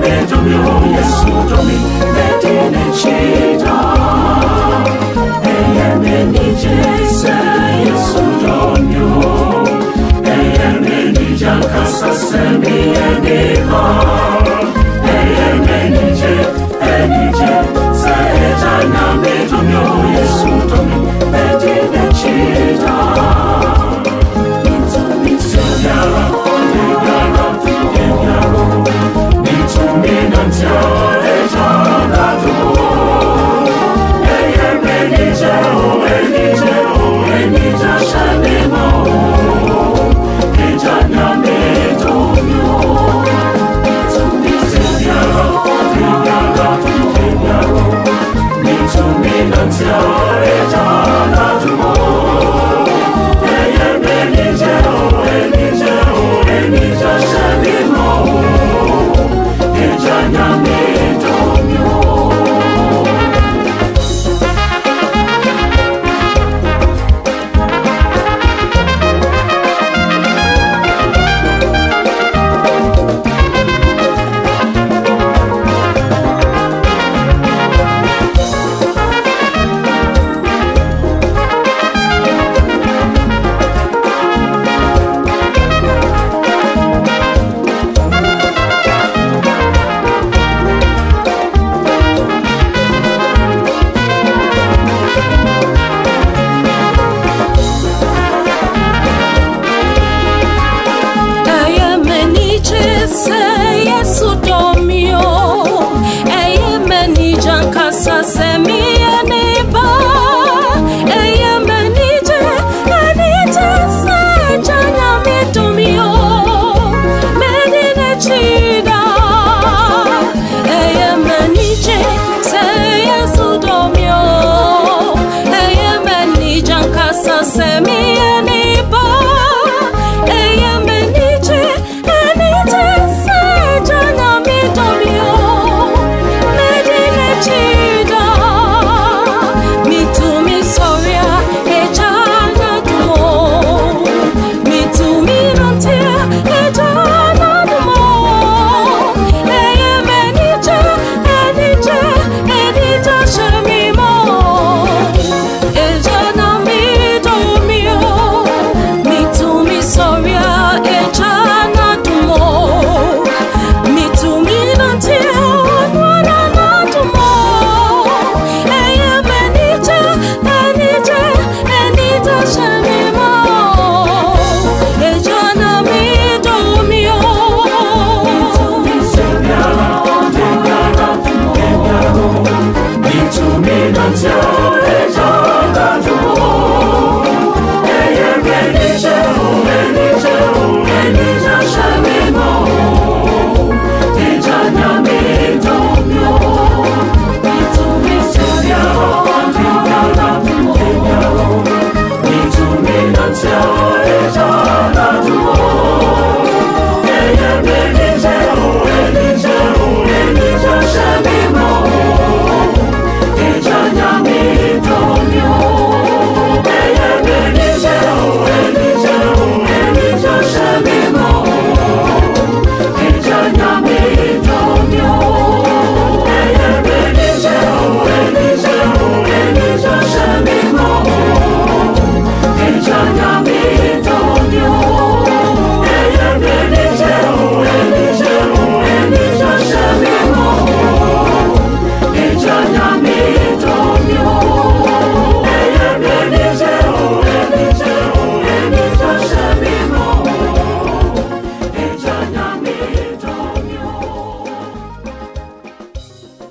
nyà mẹ́jọ mi ò yẹ sùn 拯救。